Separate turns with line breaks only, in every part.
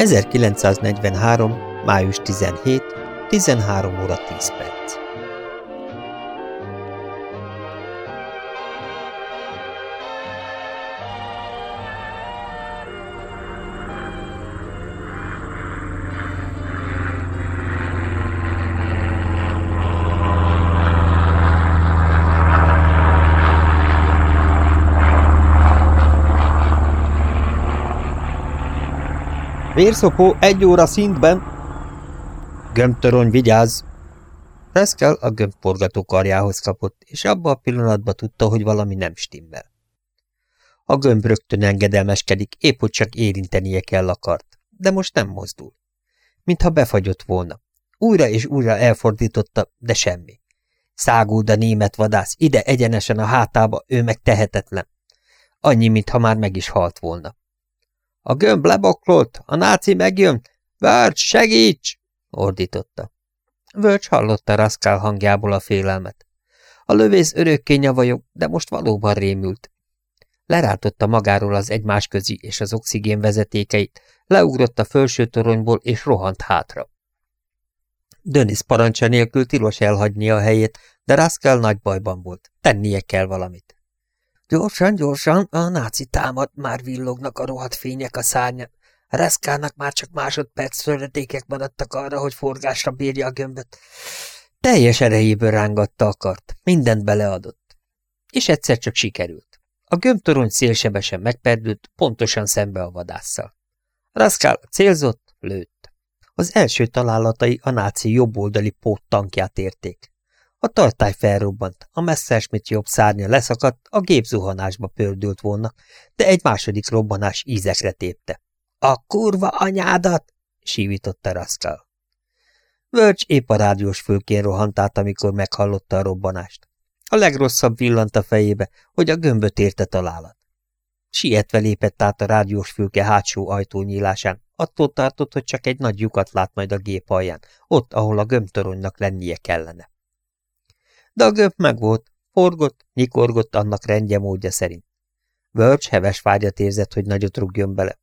1943. május 17. 13 óra 10 perc.
Vérszopó egy óra szintben.
Gömbtorony, vigyázz! Pascal a gömbporgató karjához kapott, és abban a pillanatban tudta, hogy valami nem stimmel. A gömb rögtön engedelmeskedik, épp hogy csak érintenie kell akart, de most nem mozdul. Mintha befagyott volna. Újra és újra elfordította, de semmi. Száguld a német vadász, ide egyenesen a hátába, ő meg tehetetlen. Annyi, mintha már meg is halt volna. A gömb leboklolt, a náci megjön. Vörcs, segíts! ordította. Vörcs hallotta Raskál hangjából a félelmet. A lövész örökké nyavajog, de most valóban rémült. Leráltotta magáról az egymás közi és az oxigén vezetékeit, leugrott a felső toronyból és rohant hátra. Dönis parancsa nélkül tilos elhagyni a helyét, de Raskál nagy bajban volt. Tennie kell valamit. Gyorsan, gyorsan, a náci támad, már villognak a rohadt fények a szárnyan. Reszkának már csak másodperc szöretékek maradtak arra, hogy forgásra bírja a gömböt. Teljes erejéből rángatta a kart, mindent beleadott. És egyszer csak sikerült. A gömbtorony szélsebesen megperdült, pontosan szembe a vadásszal. Raskál célzott, lőtt. Az első találatai a náci jobboldali póttankját érték. A tartály felrobbant, a Messerschmitt jobb szárnya leszakadt, a gép zuhanásba pördült volna, de egy második robbanás ízekre tépte. – A kurva anyádat! – sívította Raskal. Vörcs épp a rádiós fülkén rohant át, amikor meghallotta a robbanást. A legrosszabb villant a fejébe, hogy a gömböt érte találat. Sietve lépett át a rádiós fülke hátsó ajtónyílásán, attól tartott, hogy csak egy nagy lyukat lát majd a gép alján, ott, ahol a gömbtoronynak lennie kellene. A gömb megvolt, forgott, nyikorgott annak rendje módja szerint. Vörcs heves vágyat érzett, hogy nagyot rúgjon bele.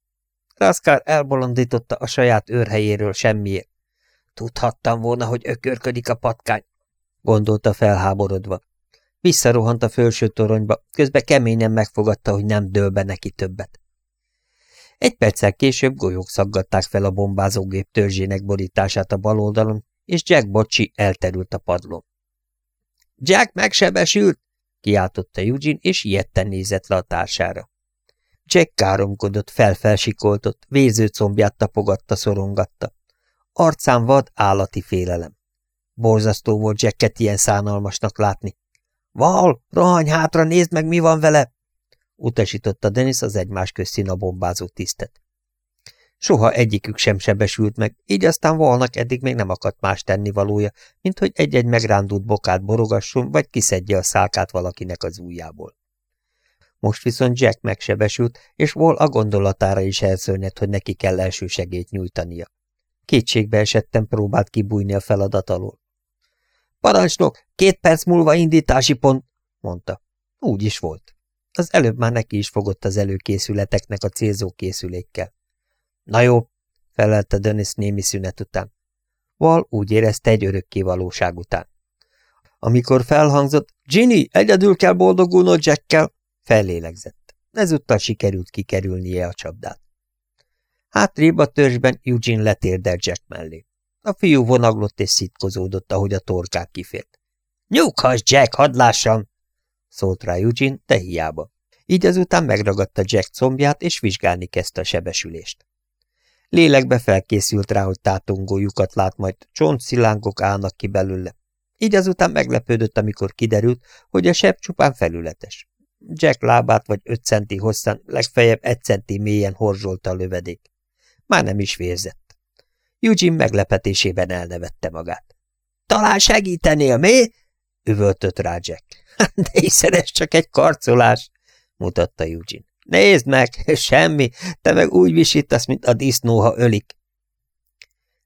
Raskár elbolondította a saját őrhelyéről semmiért. Tudhattam volna, hogy ökörködik a patkány, gondolta felháborodva. Visszarohant a felső toronyba, közben keményen megfogadta, hogy nem dől be neki többet. Egy perccel később golyók szaggatták fel a bombázógép törzsének borítását a bal oldalon, és Jack Bocsi elterült a padlón. Jack megsebesült! kiáltotta Eugene, és ilyetten nézett le a társára. Jack káromkodott, felfelsikoltott, véző combját tapogatta, szorongatta. Arcán vad állati félelem. Borzasztó volt Jacket ilyen szánalmasnak látni. Val, rohanj hátra, nézd meg, mi van vele! utasította Dennis az egymás közt a bombázó tisztet. Soha egyikük sem sebesült meg, így aztán volnak eddig még nem akadt más tennivalója, mint hogy egy-egy megrándult bokát borogasson, vagy kiszedje a szálkát valakinek az ujjából. Most viszont Jack megsebesült, és Wall a gondolatára is elszörnyett, hogy neki kell első segélyt nyújtania. Kétségbe esettem próbált kibújni a feladat alól. Parancsnok, két perc múlva indítási pont, mondta. Úgy is volt. Az előbb már neki is fogott az előkészületeknek a célzó készülékkel. Na jó, felelte Dennis némi szünet után. Val úgy érezte egy örökké valóság után. Amikor felhangzott, Ginny, egyedül kell boldogulnod Jackkel, fellélegzett. Ezúttal sikerült kikerülnie a csapdát. Hátrébb a törzsben Eugene letérdelt Jack mellé. A fiú vonaglott és szitkozódott, ahogy a torkák kifért. – Nyughass, Jack, hadd lássam! – szólt rá Eugene, de hiába. Így azután megragadta Jack combját, és vizsgálni kezdte a sebesülést. Lélekbe felkészült rá, hogy tátongó lyukat lát, majd csontszilánkok állnak ki belőle. Így azután meglepődött, amikor kiderült, hogy a seb csupán felületes. Jack lábát vagy öt centi hosszan, legfeljebb egy centi mélyen horzsolta a lövedék. Már nem is vérzett. Eugene meglepetésében elnevette magát. – Talán segítenél, mi? – üvöltött rá Jack. – De hiszen ez csak egy karcolás – mutatta Eugene. Nézd meg, semmi, te meg úgy visítasz, mint a disznó, ha ölik.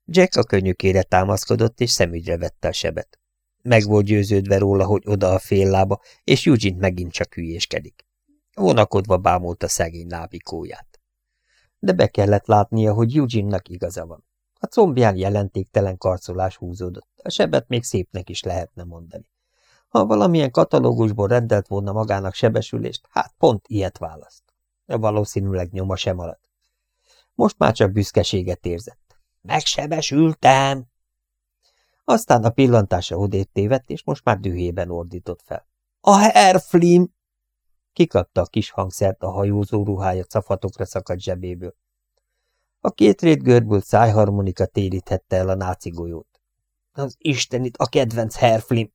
Jack a könyökére támaszkodott, és szemügyre vette a sebet. Meg volt győződve róla, hogy oda a fél lába, és Eugene megint csak hülyéskedik. Vonakodva bámulta szegény lábikóját. de be kellett látnia, hogy Eugene-nak igaza van. A combján jelentéktelen karcolás húzódott, a sebet még szépnek is lehetne mondani. Ha valamilyen katalógusból rendelt volna magának sebesülést, hát pont ilyet választ. De valószínűleg nyoma sem maradt. Most már csak büszkeséget érzett. Megsebesültem! Aztán a pillantása odét tévedt, és most már dühében ordított fel. A Herr Flynn! Kikapta a kis hangszert a hajózó ruhája cafatokra szakadt zsebéből. A két rét görbült szájharmonika térítette el a náci golyót. Az istenit, a kedvenc Herr Flynn!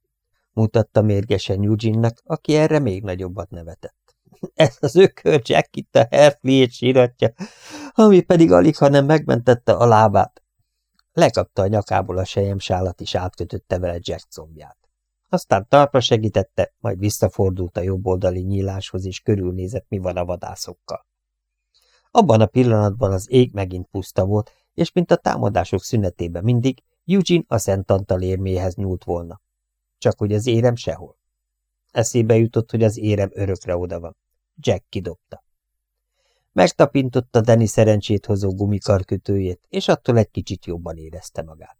mutatta mérgesen Eugene-nek, aki erre még nagyobbat nevetett. Ez az ökör Jack itt a herfliét síratja, ami pedig alig, ha nem megmentette a lábát. Lekapta a nyakából a sálat és átkötötte vele Jack combját. Aztán talpra segítette, majd visszafordult a jobboldali nyíláshoz, és körülnézett, mi van a vadászokkal. Abban a pillanatban az ég megint puszta volt, és mint a támadások szünetében mindig, Eugene a Szent Antal érméhez nyúlt volna. Csak hogy az érem sehol. Eszébe jutott, hogy az érem örökre oda van. Jack kidobta. Megtapintotta Danny szerencsét hozó gumikarkötőjét, és attól egy kicsit jobban érezte magát.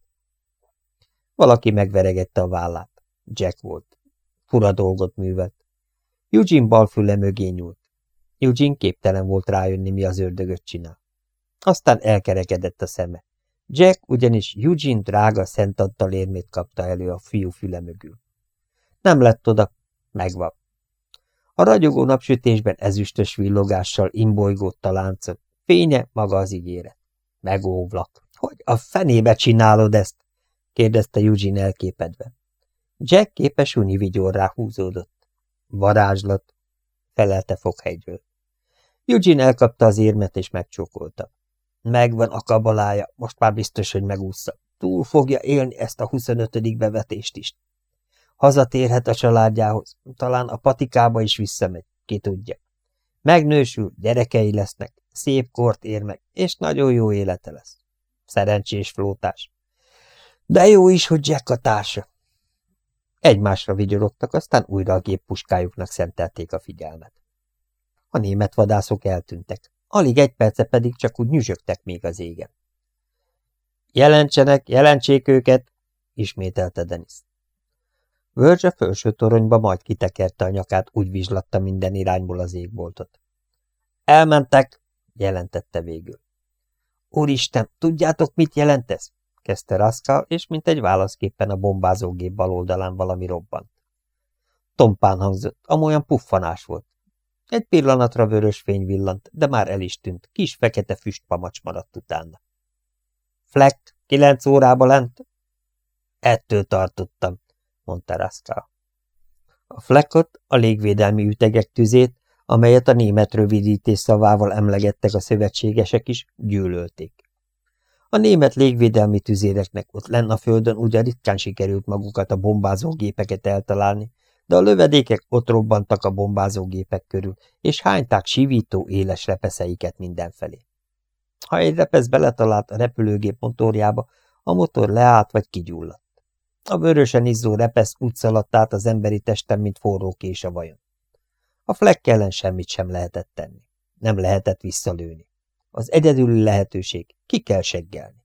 Valaki megveregette a vállát. Jack volt. Fura dolgot művelt. Eugene balfüle mögé nyúlt. Eugene képtelen volt rájönni, mi az ördögöt csinál. Aztán elkerekedett a szeme. Jack ugyanis Eugene drága szentadtal érmét kapta elő a fiú füle mögül. Nem lett oda, megvan. A ragyogó napsütésben ezüstös villogással imbolygott a láncot, fénye maga az ígéret. Megóvlak. Hogy a fenébe csinálod ezt? kérdezte Eugene elképedve. Jack képes univigyorrá húzódott. Varázslat, felelte foghegyről. Eugene elkapta az érmet és megcsókolta. Megvan a kabalája, most már biztos, hogy megúszza. Túl fogja élni ezt a 25. bevetést is. Hazatérhet a családjához, talán a patikába is visszamegy, ki tudja. Megnősül, gyerekei lesznek, szép kort ér meg, és nagyon jó élete lesz. Szerencsés flótás. De jó is, hogy Jack a társa. Egymásra vigyorogtak, aztán újra a géppuskájuknak szentelték a figyelmet. A német vadászok eltűntek. Alig egy perce pedig csak úgy nyüzsögtek még az égen. Jelentsenek, jelentsék őket, ismételte Denis. Verge a felső toronyba majd kitekerte a nyakát, úgy vizslatta minden irányból az égboltot. Elmentek, jelentette végül. Úristen, tudjátok, mit jelent ez? kezdte Raskal, és mint egy válaszképpen a bombázógép bal oldalán valami robbant. Tompán hangzott, amolyan puffanás volt. Egy pillanatra vörös fény villant, de már el is tűnt, kis fekete füstpamacs maradt utána. Fleck, kilenc órába lent? Ettől tartottam, mondta Raskal. A Fleckot, a légvédelmi ütegek tüzét, amelyet a német rövidítés szavával emlegettek a szövetségesek is, gyűlölték. A német légvédelmi tüzéreknek ott lenn a földön ugyan ritkán sikerült magukat a bombázógépeket eltalálni, de a lövedékek ott robbantak a bombázógépek körül, és hányták sivító éles repeszeiket mindenfelé. Ha egy repesz beletalált a repülőgép motorjába, a motor leállt vagy kigyulladt. A vörösen izzó repesz úgy szaladt át az emberi testem, mint forró kés a vajon. A flek ellen semmit sem lehetett tenni. Nem lehetett visszalőni. Az egyedüli lehetőség, ki kell seggelni.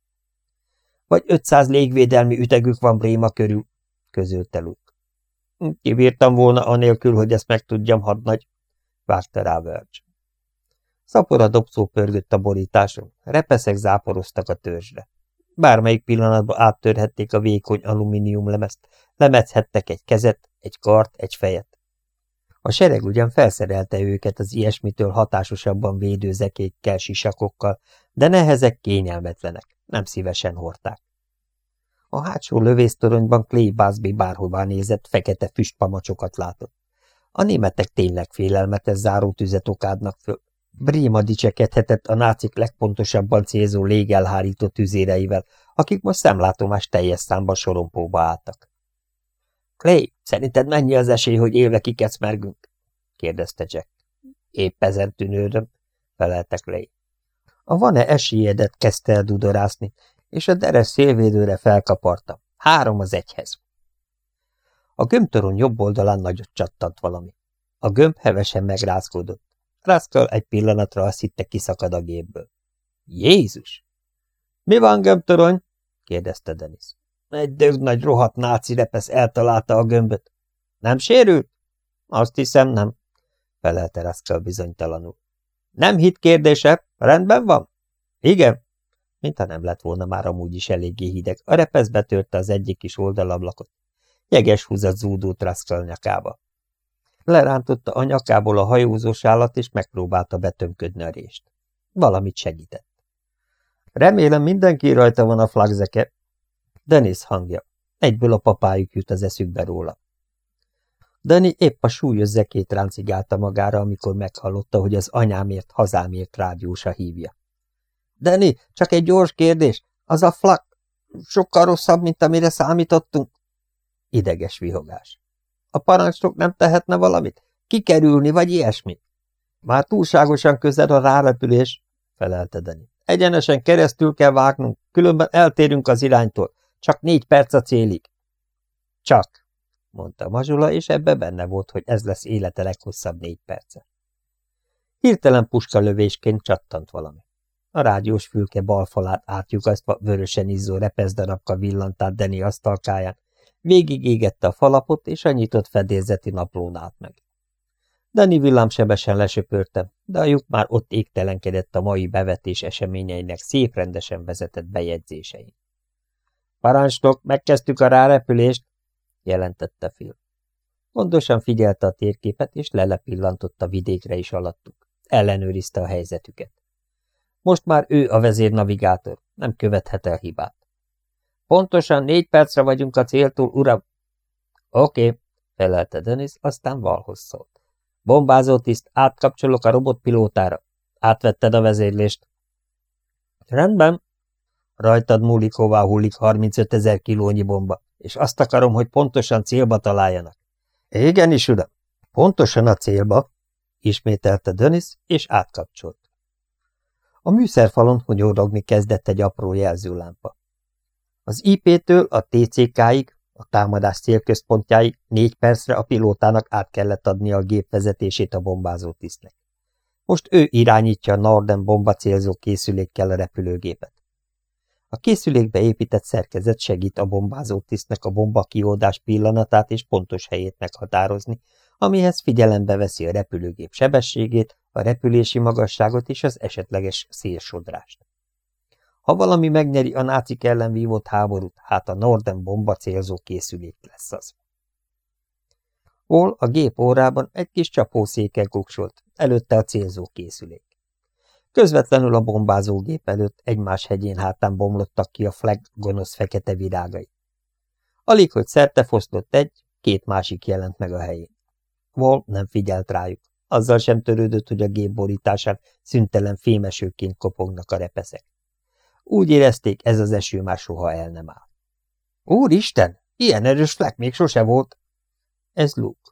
Vagy 500 légvédelmi ütegük van Bréma körül, közölte Luke. Kibírtam volna anélkül, hogy ezt megtudjam, hadnagy, várta rá Verge. Szapora dobszó pörgött a borításon, repeszek záporoztak a törzsre. Bármelyik pillanatban áttörhették a vékony alumíniumlemezt, lemezhettek egy kezet, egy kart, egy fejet. A sereg ugyan felszerelte őket az ilyesmitől hatásosabban védő zekékkel, sisakokkal, de nehezek, kényelmetlenek, nem szívesen hordták. A hátsó lövésztoronyban Clay Busby bárhová nézett, fekete füstpamacsokat látott. A németek tényleg félelmetes zárótüzet okádnak föl. Bréma dicsekedhetett a nácik legpontosabban célzó légelhárító tüzéreivel, akik most szemlátomás teljes számban sorompóba álltak. Clay, szerinted mennyi az esély, hogy élve kikecmergünk? kérdezte Jack. Épp ezen tűnődöm, felelte Clay. A van-e esélyedet kezdte el dudorászni, és a deres szélvédőre felkaparta. Három az egyhez. A gömbtorony jobb oldalán nagyot csattant valami. A gömb hevesen megrázkódott. Rászkal egy pillanatra azt hitte kiszakad a gépből. Jézus! Mi van, gömbtorony? kérdezte Denis. Egy dögnagy rohadt náci repesz eltalálta a gömböt. Nem sérült? Azt hiszem, nem, felelte Raskal bizonytalanul. Nem hit kérdése, rendben van? Igen. Mintha nem lett volna már amúgy is eléggé hideg, a repesz betörte az egyik kis oldalablakot. Jeges húzat zúdult Raskal nyakába. Lerántotta a nyakából a hajózós állat, és megpróbálta betömködni a rést. Valamit segített. Remélem mindenki rajta van a flagzeke. Denis hangja. Egyből a papájuk jut az eszükbe róla. Dani épp a súlyos zekét ráncigálta magára, amikor meghallotta, hogy az anyámért, hazámért rádiósa hívja. Dani, csak egy gyors kérdés. Az a flak sokkal rosszabb, mint amire számítottunk? Ideges vihogás. A parancsnok nem tehetne valamit? Kikerülni, vagy ilyesmi? Már túlságosan közel a rárepülés, felelte Dani. Egyenesen keresztül kell vágnunk, különben eltérünk az iránytól. Csak négy perc a célig. Csak, mondta Mazsula, és ebbe benne volt, hogy ez lesz élete leghosszabb négy perce. Hirtelen puskalövésként csattant valami. A rádiós fülke bal falát átjugasztva vörösen izzó repeszdarabka villant át Deni asztalkáján, végigégette a falapot, és a nyitott fedélzeti naplón állt meg. Dani villámsebesen lesöpörte, de a lyuk már ott égtelenkedett a mai bevetés eseményeinek szép rendesen vezetett bejegyzésein. Parancsnok, megkezdtük a rárepülést, jelentette Phil. Gondosan figyelte a térképet, és lelepillantott a vidékre is alattuk. Ellenőrizte a helyzetüket. Most már ő a vezérnavigátor, nem követhet el hibát. Pontosan négy percre vagyunk a céltól, uram. Oké, okay, felelte Denis, aztán valhoz szólt. Bombázó tiszt, átkapcsolok a robotpilótára. Átvetted a vezérlést. Rendben. Rajtad múlik, hová hullik 35 ezer kilónyi bomba, és azt akarom, hogy pontosan célba találjanak. is, uram. Pontosan a célba, ismételte Denis, és átkapcsolt. A műszerfalon hunyorogni kezdett egy apró jelzőlámpa. Az IP-től a TCK-ig, a támadás célközpontjáig négy percre a pilótának át kellett adni a gép vezetését a bombázó tisztnek. Most ő irányítja a Norden bomba célzó készülékkel a repülőgépet. A készülékbe épített szerkezet segít a bombázó tisztnek a bomba kioldás pillanatát és pontos helyét meghatározni, amihez figyelembe veszi a repülőgép sebességét, a repülési magasságot és az esetleges szélsodrást. Ha valami megnyeri a nácik ellen vívott háborút, hát a Norden bomba célzó készülék lesz az. Hol a gép órában egy kis csapószéken kuksolt, előtte a célzó készülék. Közvetlenül a bombázógép előtt egymás hegyén hátán bomlottak ki a flag gonosz fekete virágai. Alig, hogy szerte fosztott egy, két másik jelent meg a helyén. Vol nem figyelt rájuk, azzal sem törődött, hogy a gép borításán szüntelen fémesőként kopognak a repeszek. Úgy érezték, ez az eső már soha el nem áll. Úristen, ilyen erős flek még sose volt. Ez Luke.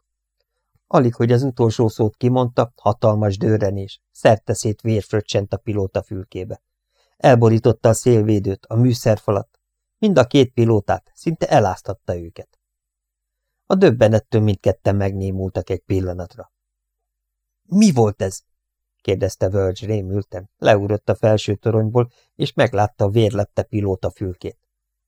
Alig, hogy az utolsó szót kimondta, hatalmas dőrenés, szerteszét vérfröccsent a pilóta fülkébe. Elborította a szélvédőt, a műszerfalat, mind a két pilótát, szinte eláztatta őket. A döbbenettől mindketten megnémultak egy pillanatra. Mi volt ez? Kérdezte Verge rémülten. Leúrott a felső toronyból, és meglátta a vérlette pilóta fülkét.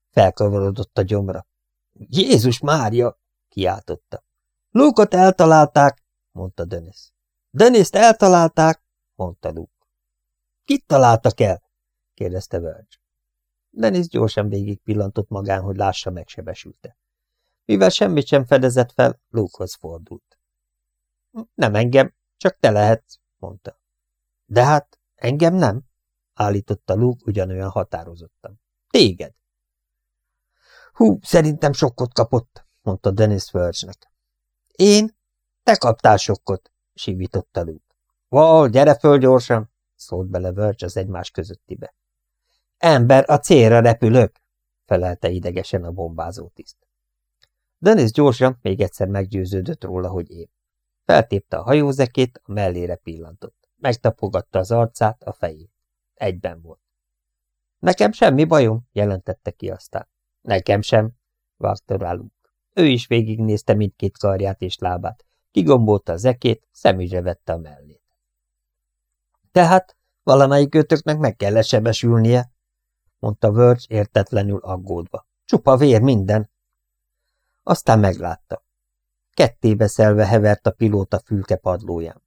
Felkavarodott a gyomra. Jézus Mária! kiáltotta. Lukot eltalálták, mondta Dennis. Deniszt eltalálták, mondta Luke. Kit találtak el? kérdezte Verge. Dennis gyorsan végig pillantott magán, hogy lássa megsebesülte. Mivel semmit sem fedezett fel, Lukehoz fordult. Nem engem, csak te lehetsz, mondta. De hát engem nem, állította Luke ugyanolyan határozottan. Téged. Hú, szerintem sokkot kapott, mondta Dennis Verge-nek. Én? Te kaptál sokkot, sívította Luke. Val, gyere föl gyorsan, szólt bele Verge az egymás közöttibe. Ember, a célra repülök, felelte idegesen a bombázó tiszt. Dennis gyorsan még egyszer meggyőződött róla, hogy én. Feltépte a hajózekét, a mellére pillantott. Megtapogatta az arcát, a fejét. Egyben volt. Nekem semmi bajom, jelentette ki aztán. Nekem sem, vágta rá. Ő is végignézte mindkét karját és lábát. Kigombolta az ekét, szemügyre vette a mellét. Tehát Valamelyik ötöknek meg kell lesebesülnie, mondta Verge értetlenül aggódva. Csupa vér minden. Aztán meglátta. Kettébe szelve hevert a pilóta fülke padlóján.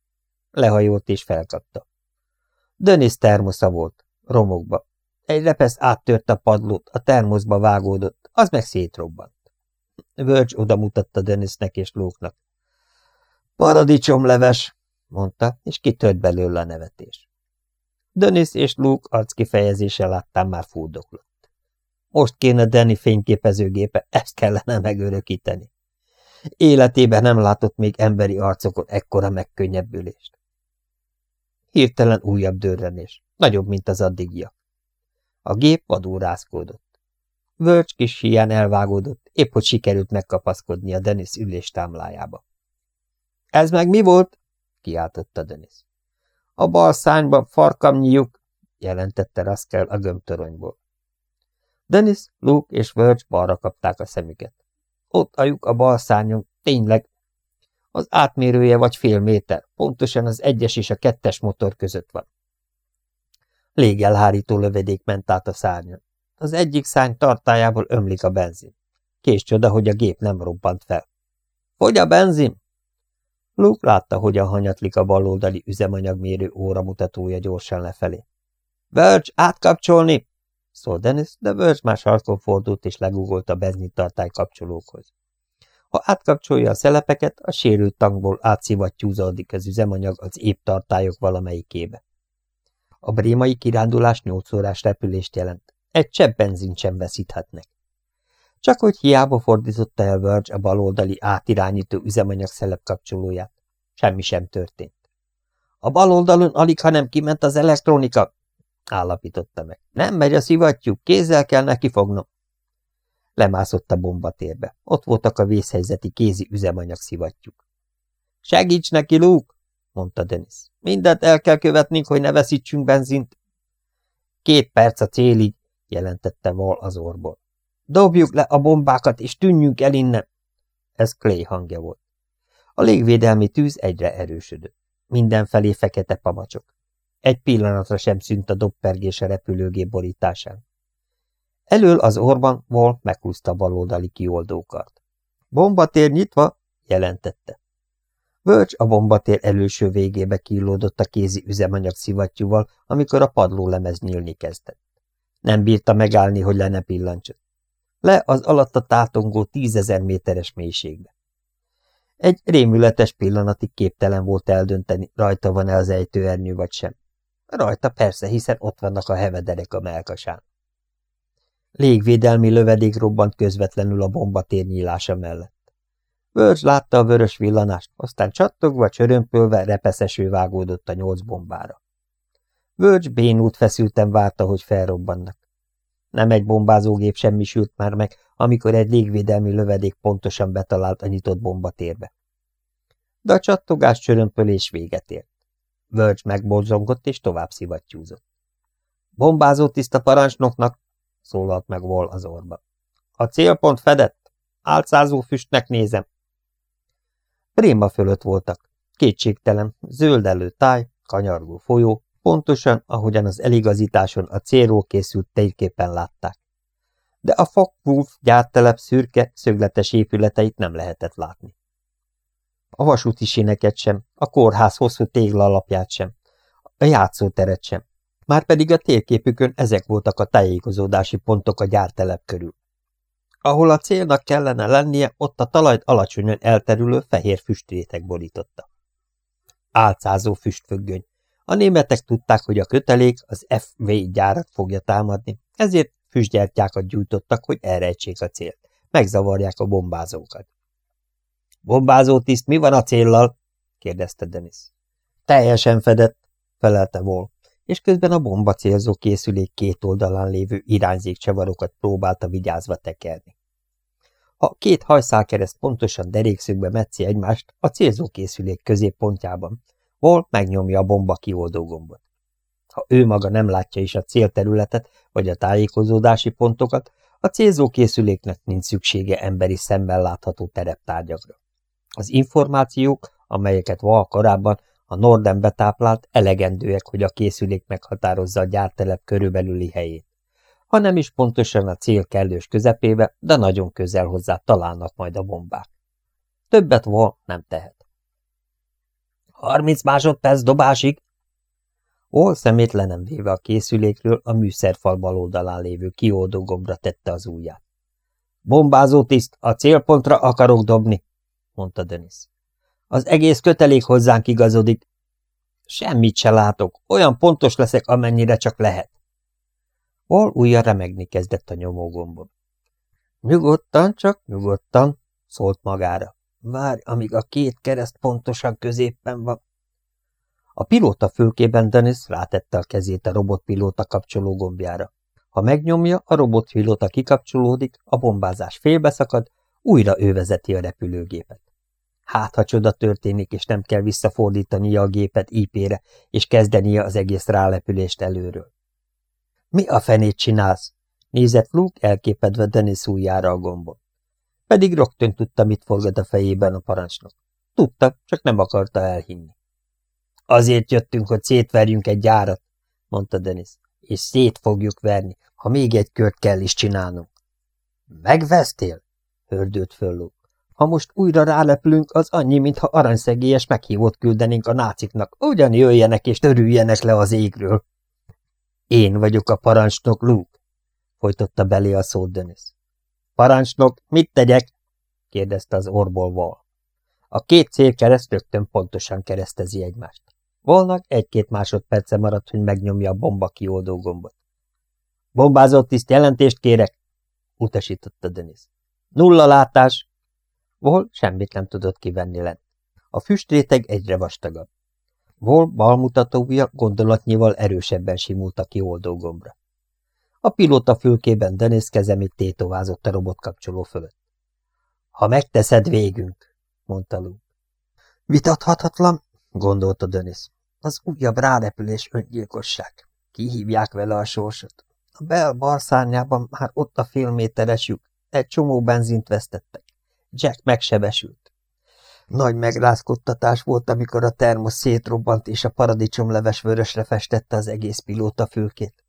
Lehajolt és felkapta. Dönis termosza volt, romokba. Egy repesz áttört a padlót, a termoszba vágódott, az meg szétrobbant. Verge oda mutatta Denisnek és Lóknak. Paradicsomleves, mondta, és kitört belőle a nevetés. Denis és Luke arckifejezése láttán már fuldoklott. Most kéne Danny fényképezőgépe, ezt kellene megörökíteni. Életében nem látott még emberi arcokon ekkora megkönnyebbülést. Hirtelen újabb dörrenés, nagyobb, mint az addigiak. A gép vadul rázkódott. Vörcs kis hián elvágódott, épp hogy sikerült megkapaszkodni a Denis üléstámlájába. – Ez meg mi volt? – kiáltotta Denis. – A bal szányba farkamnyiuk – jelentette Raskel a gömbtoronyból. Denis, Luke és Verge balra kapták a szemüket. Ott a lyuk a bal szányon, tényleg. Az átmérője vagy fél méter, pontosan az egyes és a kettes motor között van. Légelhárító lövedék ment át a szárnyon. Az egyik szárny tartájából ömlik a benzin. Kés csoda, hogy a gép nem robbant fel. Fogy a benzin? Luke látta, hogyan hanyatlik a baloldali üzemanyagmérő óramutatója gyorsan lefelé. Verge, átkapcsolni! szól Dennis, de Verge más sarkon fordult és legugolt a benzintartály kapcsolókhoz. Ha átkapcsolja a szelepeket, a sérült tankból átszivattyúzódik az üzemanyag az épp tartályok valamelyikébe. A brémai kirándulás nyolc órás repülést jelent. Egy csepp benzint sem veszíthetnek. Csak hogy hiába fordította el Verge a baloldali átirányító üzemanyag szelep kapcsolóját. Semmi sem történt. A baloldalon alig, ha nem kiment az elektronika, állapította meg. Nem megy a szivattyú, kézzel kell neki fognom. Lemászott a bombatérbe. Ott voltak a vészhelyzeti kézi üzemanyag szivattyúk. Segíts neki, Luke! mondta Denis. Mindent el kell követnünk, hogy ne veszítsünk benzint. Két perc a célig, jelentette Val az orból. Dobjuk le a bombákat, és tűnjünk el innen. Ez Clay hangja volt. A légvédelmi tűz egyre erősödött. Mindenfelé fekete pamacsok. Egy pillanatra sem szűnt a dobpergés a repülőgép borításán. Elől az orban Wall meghúzta baloldali kioldókart. Bombatér nyitva, jelentette. Völcs a bombatér előső végébe killódott a kézi üzemanyag szivattyúval, amikor a padlólemez nyílni kezdett. Nem bírta megállni, hogy le ne pillancsot. Le az alatta tátongó tízezer méteres mélységbe. Egy rémületes pillanatig képtelen volt eldönteni, rajta van-e az ejtőernyő vagy sem. Rajta persze, hiszen ott vannak a hevederek a melkasán. Légvédelmi lövedék robbant közvetlenül a bombatér nyílása mellett. Verge látta a vörös villanást, aztán csattogva, csörömpölve repeszeső vágódott a nyolc bombára. Verge bénút feszülten várta, hogy felrobbannak. Nem egy bombázógép semmisült már meg, amikor egy légvédelmi lövedék pontosan betalált a nyitott bombatérbe. De a csattogás csörömpölés véget ért. Verge megborzongott és tovább szivattyúzott. Bombázó tiszta parancsnoknak, szólalt meg Wall az orba. A célpont fedett, álcázó füstnek nézem. Préma fölött voltak. Kétségtelen, zöldelő táj, kanyargó folyó, pontosan, ahogyan az eligazításon a célról készült térképen látták. De a Focke-Wulf gyártelep szürke, szögletes épületeit nem lehetett látni. A vasúti sineket sem, a kórház hosszú tégla alapját sem, a játszóteret sem. Márpedig a térképükön ezek voltak a tájékozódási pontok a gyártelep körül. Ahol a célnak kellene lennie, ott a talajt alacsonyan elterülő fehér füstrétek borította. Álcázó füstföggöny. A németek tudták, hogy a kötelék az FV gyárat fogja támadni, ezért füstgyertyákat gyújtottak, hogy elrejtsék a célt. Megzavarják a bombázókat. Bombázó tiszt, mi van a céllal? kérdezte Denis. Teljesen fedett, felelte Vol, és közben a bomba célzó készülék két oldalán lévő irányzékcsavarokat próbálta vigyázva tekerni. Ha két hajszálkereszt pontosan derékszögbe metszi egymást, a célzókészülék középpontjában, Vol megnyomja a bomba kioldó gombot. Ha ő maga nem látja is a célterületet, vagy a tájékozódási pontokat, a célzókészüléknek nincs szüksége emberi szemmel látható tereptárgyakra. Az információk, amelyeket Val korábban A Norden betáplált elegendőek, hogy a készülék meghatározza a gyártelep körülbelüli helyét. Ha nem is pontosan a cél kellős közepébe, de nagyon közel hozzá találnak majd a bombák. Többet vol nem tehet. Harminc másodperc dobásig! Ol szemét le véve a készülékről a műszerfal bal oldalán lévő kioldó gombra tette az ujját. Bombázó tiszt, a célpontra akarok dobni, mondta Denis. Az egész kötelék hozzánk igazodik. Semmit se látok, olyan pontos leszek, amennyire csak lehet. Hol újra remegni kezdett a nyomógombon. Nyugodtan, csak nyugodtan, szólt magára. Várj, amíg a két kereszt pontosan középpen van. A pilóta fülkében Dennis rátette a kezét a robotpilóta kapcsoló gombjára. Ha megnyomja, a robotpilóta kikapcsolódik, a bombázás félbeszakad, újra ő vezeti a repülőgépet. Hát, ha csoda történik, és nem kell visszafordítania a gépet IP-re, és kezdenie az egész rálepülést előről. Mi a fenét csinálsz? Nézett Luke elképedve Dennis ujjára a gombon. Pedig rögtön tudta, mit forgat a fejében a parancsnok. Tudta, csak nem akarta elhinni. Azért jöttünk, hogy szétverjünk egy gyárat, mondta Denis, és szét fogjuk verni, ha még egy kört kell is csinálnunk. Megvesztél? hördült föl Luke. Ha most újra rálepülünk, az annyi, mintha aranyszegélyes meghívót küldenénk a náciknak, ugyan jöjjenek és törüljenek le az égről. Én vagyok a parancsnok, Luke, folytotta belé a szót Dennis. Parancsnok, mit tegyek? kérdezte az orból Val. A két célkereszt rögtön pontosan keresztezi egymást. Volnak egy-két másodperce maradt, hogy megnyomja a bomba kioldó gombot. Bombázott tiszt jelentést kérek, utasította Denis. Nulla látás! Vol semmit nem tudott kivenni lent. A füstréteg egyre vastagabb. Vol balmutatója gondolatnyival erősebben simult a kioldó gombra. A pilóta fülkében Dennis kezemét tétovázott a robotkapcsoló fölött. Ha megteszed, végünk, mondta Luke. Vitathatatlan, gondolta Dennis. Az újabb rárepülés öngyilkosság. Kihívják vele a sorsot. A Bell barszárnyában már ott a fél méteres lyuk. Egy csomó benzint vesztettek. Jack megsebesült. Nagy megrázkodtatás volt, amikor a termosz szétrobbant, és a paradicsomleves vörösre festette az egész pilóta fülkét.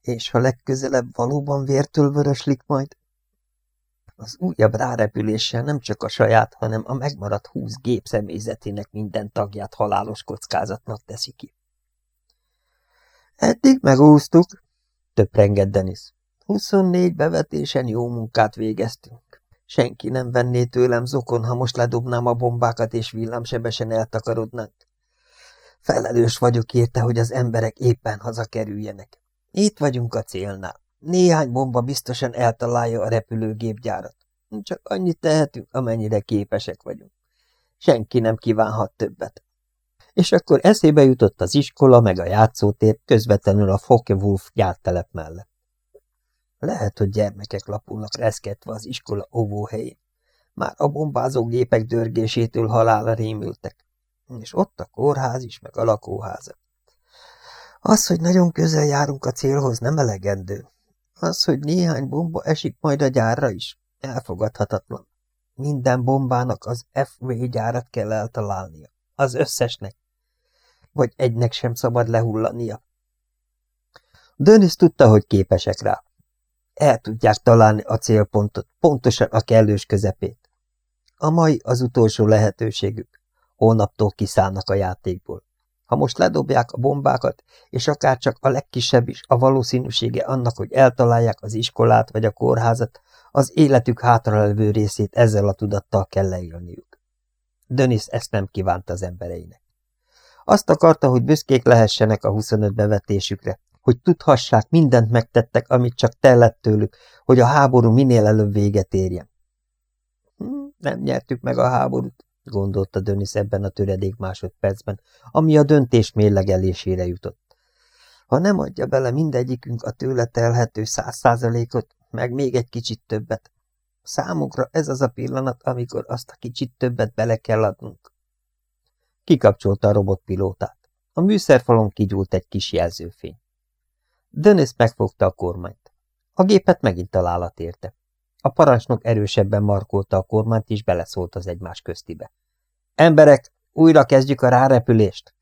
És ha legközelebb valóban vértől vöröslik majd? Az újabb rárepüléssel nem csak a saját, hanem a megmaradt húsz gép személyzetének minden tagját halálos kockázatnak teszi ki. Eddig megúsztuk, töprengett Denis. 24 bevetésen jó munkát végeztünk. Senki nem venné tőlem zokon, ha most ledobnám a bombákat és villámsebesen eltakarodnánk. Felelős vagyok érte, hogy az emberek éppen hazakerüljenek. Itt vagyunk a célnál. Néhány bomba biztosan eltalálja a repülőgépgyárat. Csak annyit tehetünk, amennyire képesek vagyunk. Senki nem kívánhat többet. És akkor eszébe jutott az iskola meg a játszótér közvetlenül a Focke-Wulf gyártelep mellett. Lehet, hogy gyermekek lapulnak reszketve az iskola óvóhelyén. Már a bombázó gépek dörgésétől halálra rémültek. És ott a kórház is, meg a lakóháza. Az, hogy nagyon közel járunk a célhoz, nem elegendő. Az, hogy néhány bomba esik majd a gyárra is, elfogadhatatlan. Minden bombának az FV gyárat kell eltalálnia. Az összesnek. Vagy egynek sem szabad lehullania. Dönis tudta, hogy képesek rá. El tudják találni a célpontot, pontosan a kellős közepét. A mai az utolsó lehetőségük. Holnaptól kiszállnak a játékból. Ha most ledobják a bombákat, és akár csak a legkisebb is a valószínűsége annak, hogy eltalálják az iskolát vagy a kórházat, az életük hátralevő részét ezzel a tudattal kell leélniük. Dönis ezt nem kívánta az embereinek. Azt akarta, hogy büszkék lehessenek a 25 bevetésükre, hogy tudhassák, mindent megtettek, amit csak tellett tőlük, hogy a háború minél előbb véget érjen. Hm, nem nyertük meg a háborút, gondolta Dönis ebben a töredék másodpercben, ami a döntés mérlegelésére jutott. Ha nem adja bele mindegyikünk a tőle telhető száz százalékot, meg még egy kicsit többet, számunkra ez az a pillanat, amikor azt a kicsit többet bele kell adnunk. Kikapcsolta a robotpilótát. A műszerfalon kigyúlt egy kis jelzőfény. Dönis megfogta a kormányt. A gépet megint találat érte. A parancsnok erősebben markolta a kormányt, és beleszólt az egymás köztibe. Emberek, Újra kezdjük a rárepülést.